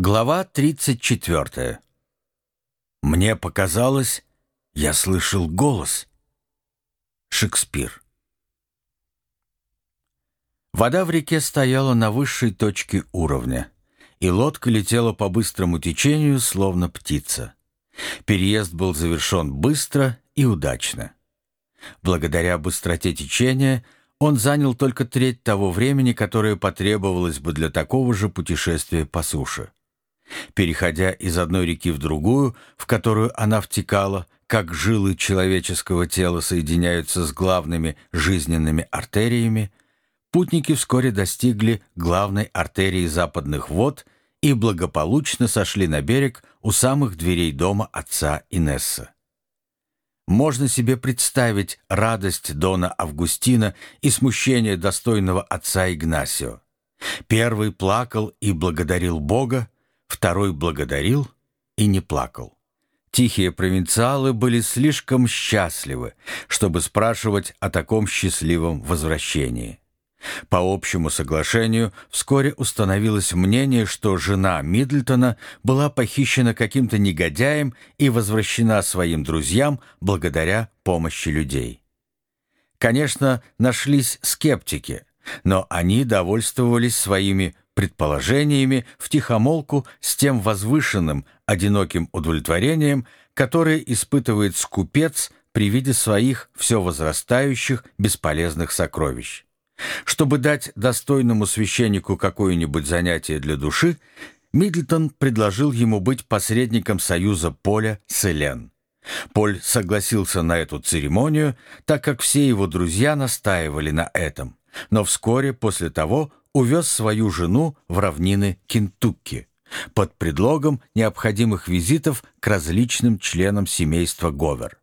Глава 34. Мне показалось, я слышал голос. Шекспир. Вода в реке стояла на высшей точке уровня, и лодка летела по быстрому течению, словно птица. Переезд был завершен быстро и удачно. Благодаря быстроте течения он занял только треть того времени, которое потребовалось бы для такого же путешествия по суше. Переходя из одной реки в другую, в которую она втекала, как жилы человеческого тела соединяются с главными жизненными артериями, путники вскоре достигли главной артерии западных вод и благополучно сошли на берег у самых дверей дома отца Инесса. Можно себе представить радость Дона Августина и смущение достойного отца Игнасио. Первый плакал и благодарил Бога, второй благодарил и не плакал. Тихие провинциалы были слишком счастливы, чтобы спрашивать о таком счастливом возвращении. По общему соглашению вскоре установилось мнение, что жена Мидлтона была похищена каким-то негодяем и возвращена своим друзьям благодаря помощи людей. Конечно, нашлись скептики, но они довольствовались своими предположениями втихомолку с тем возвышенным, одиноким удовлетворением, которое испытывает скупец при виде своих все возрастающих бесполезных сокровищ. Чтобы дать достойному священнику какое-нибудь занятие для души, Мидлтон предложил ему быть посредником союза Поля с Элен. Поль согласился на эту церемонию, так как все его друзья настаивали на этом, но вскоре после того увез свою жену в равнины Кентукки под предлогом необходимых визитов к различным членам семейства Говер.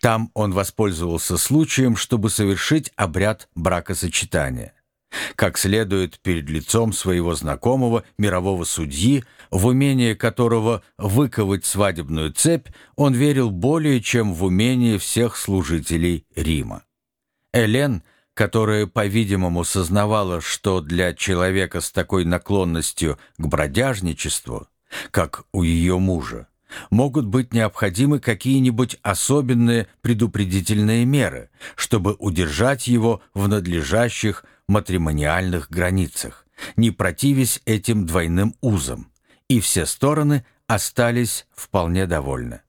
Там он воспользовался случаем, чтобы совершить обряд бракосочетания. Как следует перед лицом своего знакомого мирового судьи, в умение которого выковать свадебную цепь, он верил более, чем в умение всех служителей Рима. Элен, которая, по-видимому, сознавала, что для человека с такой наклонностью к бродяжничеству, как у ее мужа, могут быть необходимы какие-нибудь особенные предупредительные меры, чтобы удержать его в надлежащих матримониальных границах, не противясь этим двойным узам, и все стороны остались вполне довольны.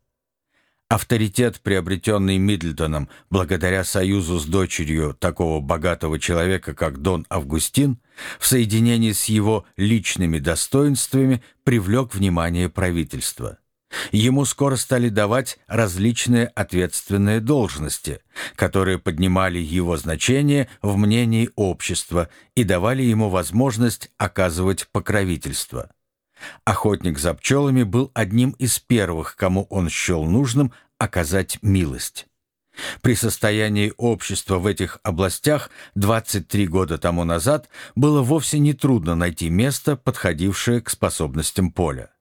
Авторитет, приобретенный Мидлтоном благодаря союзу с дочерью такого богатого человека, как Дон Августин, в соединении с его личными достоинствами привлек внимание правительства. Ему скоро стали давать различные ответственные должности, которые поднимали его значение в мнении общества и давали ему возможность оказывать покровительство. Охотник за пчелами был одним из первых, кому он счел нужным оказать милость. При состоянии общества в этих областях 23 года тому назад было вовсе не трудно найти место, подходившее к способностям поля.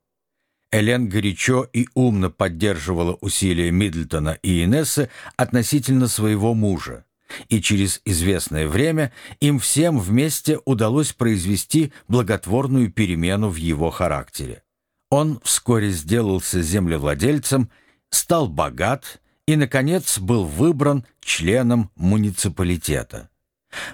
Элен горячо и умно поддерживала усилия Мидлтона и Инессы относительно своего мужа, и через известное время им всем вместе удалось произвести благотворную перемену в его характере. Он вскоре сделался землевладельцем, стал богат и, наконец, был выбран членом муниципалитета.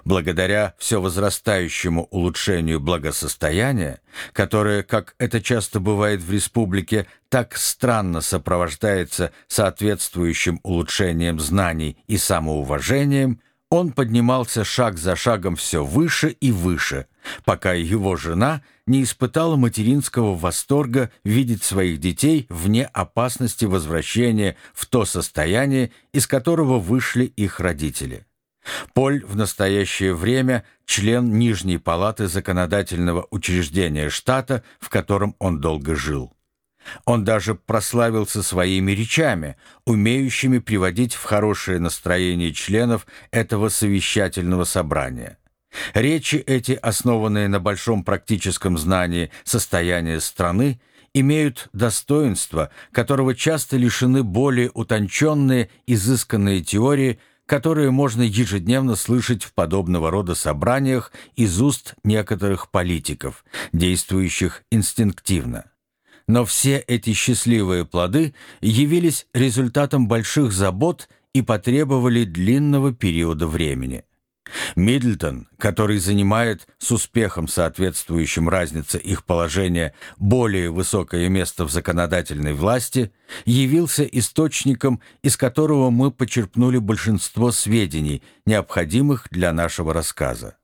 Благодаря все возрастающему улучшению благосостояния, которое, как это часто бывает в республике, так странно сопровождается соответствующим улучшением знаний и самоуважением, он поднимался шаг за шагом все выше и выше, пока его жена не испытала материнского восторга видеть своих детей вне опасности возвращения в то состояние, из которого вышли их родители. Поль в настоящее время член Нижней палаты законодательного учреждения штата, в котором он долго жил. Он даже прославился своими речами, умеющими приводить в хорошее настроение членов этого совещательного собрания. Речи эти, основанные на большом практическом знании состояния страны, имеют достоинство, которого часто лишены более утонченные, изысканные теории – которые можно ежедневно слышать в подобного рода собраниях из уст некоторых политиков, действующих инстинктивно. Но все эти счастливые плоды явились результатом больших забот и потребовали длинного периода времени. Мидлтон, который занимает с успехом соответствующим разнице их положения более высокое место в законодательной власти, явился источником, из которого мы почерпнули большинство сведений, необходимых для нашего рассказа.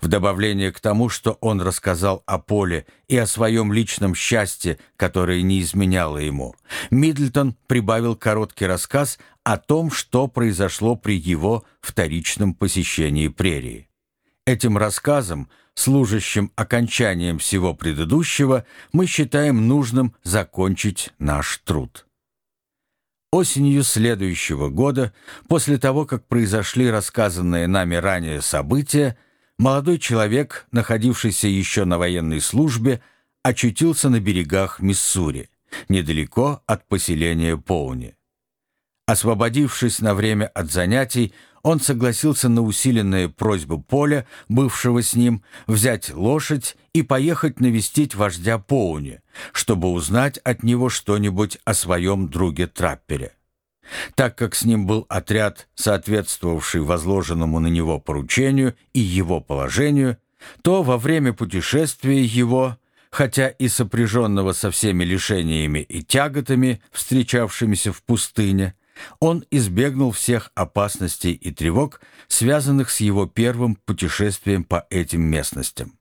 В добавление к тому, что он рассказал о Поле и о своем личном счастье, которое не изменяло ему, Мидлтон прибавил короткий рассказ о том, что произошло при его вторичном посещении прерии. Этим рассказом, служащим окончанием всего предыдущего, мы считаем нужным закончить наш труд. Осенью следующего года, после того, как произошли рассказанные нами ранее события, молодой человек, находившийся еще на военной службе, очутился на берегах Миссури, недалеко от поселения Поуни. Освободившись на время от занятий, он согласился на усиленные просьбы Поля, бывшего с ним, взять лошадь и поехать навестить вождя Поуни, чтобы узнать от него что-нибудь о своем друге Траппере. Так как с ним был отряд, соответствовавший возложенному на него поручению и его положению, то во время путешествия его, хотя и сопряженного со всеми лишениями и тяготами, встречавшимися в пустыне, он избегнул всех опасностей и тревог, связанных с его первым путешествием по этим местностям.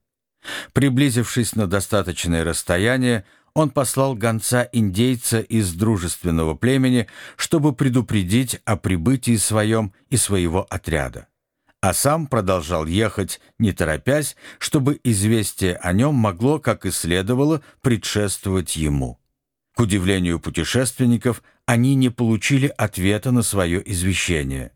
Приблизившись на достаточное расстояние, он послал гонца-индейца из дружественного племени, чтобы предупредить о прибытии своем и своего отряда. А сам продолжал ехать, не торопясь, чтобы известие о нем могло, как и следовало, предшествовать ему. К удивлению путешественников, они не получили ответа на свое извещение.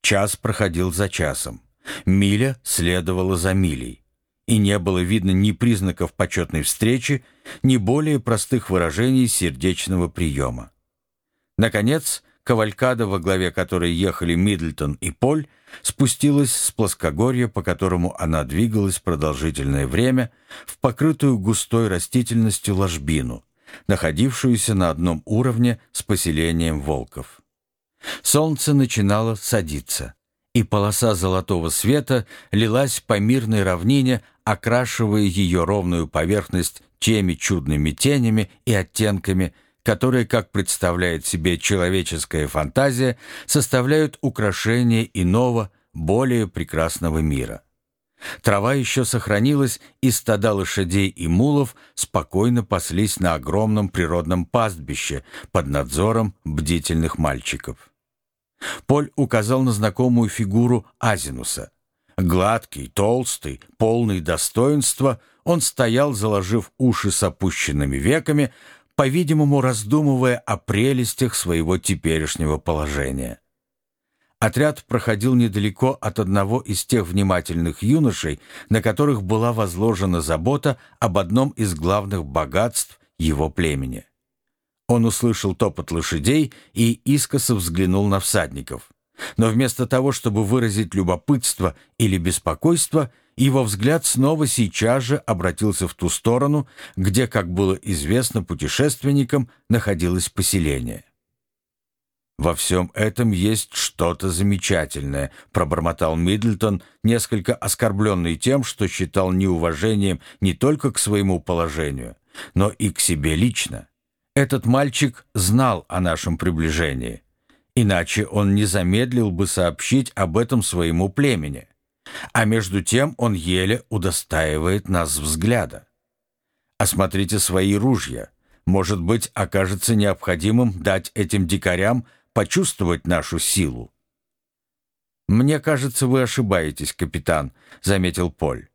Час проходил за часом. Миля следовала за милей и не было видно ни признаков почетной встречи, ни более простых выражений сердечного приема. Наконец, кавалькада, во главе которой ехали Мидлтон и Поль, спустилась с плоскогорья, по которому она двигалась продолжительное время, в покрытую густой растительностью ложбину, находившуюся на одном уровне с поселением волков. Солнце начинало садиться и полоса золотого света лилась по мирной равнине, окрашивая ее ровную поверхность теми чудными тенями и оттенками, которые, как представляет себе человеческая фантазия, составляют украшение иного, более прекрасного мира. Трава еще сохранилась, и стада лошадей и мулов спокойно паслись на огромном природном пастбище под надзором бдительных мальчиков. Поль указал на знакомую фигуру Азинуса. Гладкий, толстый, полный достоинства, он стоял, заложив уши с опущенными веками, по-видимому, раздумывая о прелестях своего теперешнего положения. Отряд проходил недалеко от одного из тех внимательных юношей, на которых была возложена забота об одном из главных богатств его племени. Он услышал топот лошадей и искоса взглянул на всадников. Но вместо того, чтобы выразить любопытство или беспокойство, его взгляд снова сейчас же обратился в ту сторону, где, как было известно путешественникам, находилось поселение. «Во всем этом есть что-то замечательное», — пробормотал Мидлтон, несколько оскорбленный тем, что считал неуважением не только к своему положению, но и к себе лично. Этот мальчик знал о нашем приближении. Иначе он не замедлил бы сообщить об этом своему племени. А между тем он еле удостаивает нас взгляда. Осмотрите свои ружья. Может быть, окажется необходимым дать этим дикарям почувствовать нашу силу. «Мне кажется, вы ошибаетесь, капитан», — заметил Поль.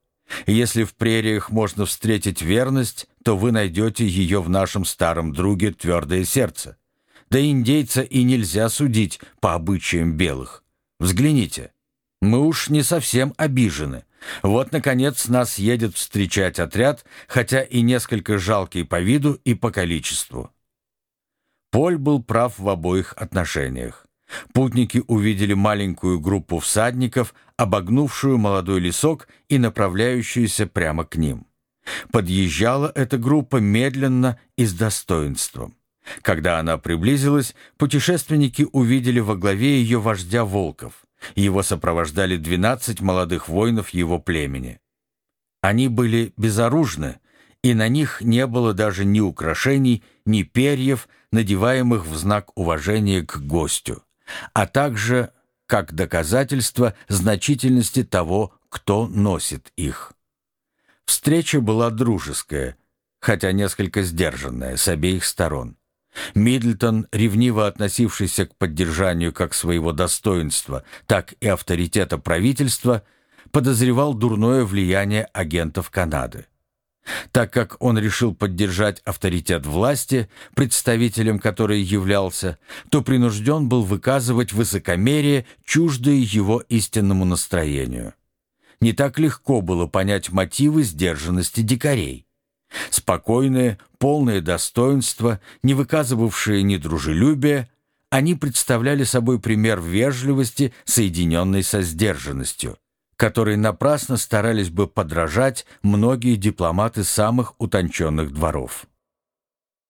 Если в прериях можно встретить верность, то вы найдете ее в нашем старом друге твердое сердце. Да индейца и нельзя судить по обычаям белых. Взгляните, мы уж не совсем обижены. Вот, наконец, нас едет встречать отряд, хотя и несколько жалкий по виду и по количеству. Поль был прав в обоих отношениях. Путники увидели маленькую группу всадников, обогнувшую молодой лесок и направляющуюся прямо к ним. Подъезжала эта группа медленно и с достоинством. Когда она приблизилась, путешественники увидели во главе ее вождя волков. Его сопровождали 12 молодых воинов его племени. Они были безоружны, и на них не было даже ни украшений, ни перьев, надеваемых в знак уважения к гостю, а также как доказательство значительности того, кто носит их. Встреча была дружеская, хотя несколько сдержанная с обеих сторон. Мидлтон, ревниво относившийся к поддержанию как своего достоинства, так и авторитета правительства, подозревал дурное влияние агентов Канады. Так как он решил поддержать авторитет власти, представителем которой являлся, то принужден был выказывать высокомерие, чуждое его истинному настроению. Не так легко было понять мотивы сдержанности дикарей. Спокойные, полные достоинства, не выказывавшие ни дружелюбия, они представляли собой пример вежливости, соединенной со сдержанностью, которой напрасно старались бы подражать многие дипломаты самых утонченных дворов.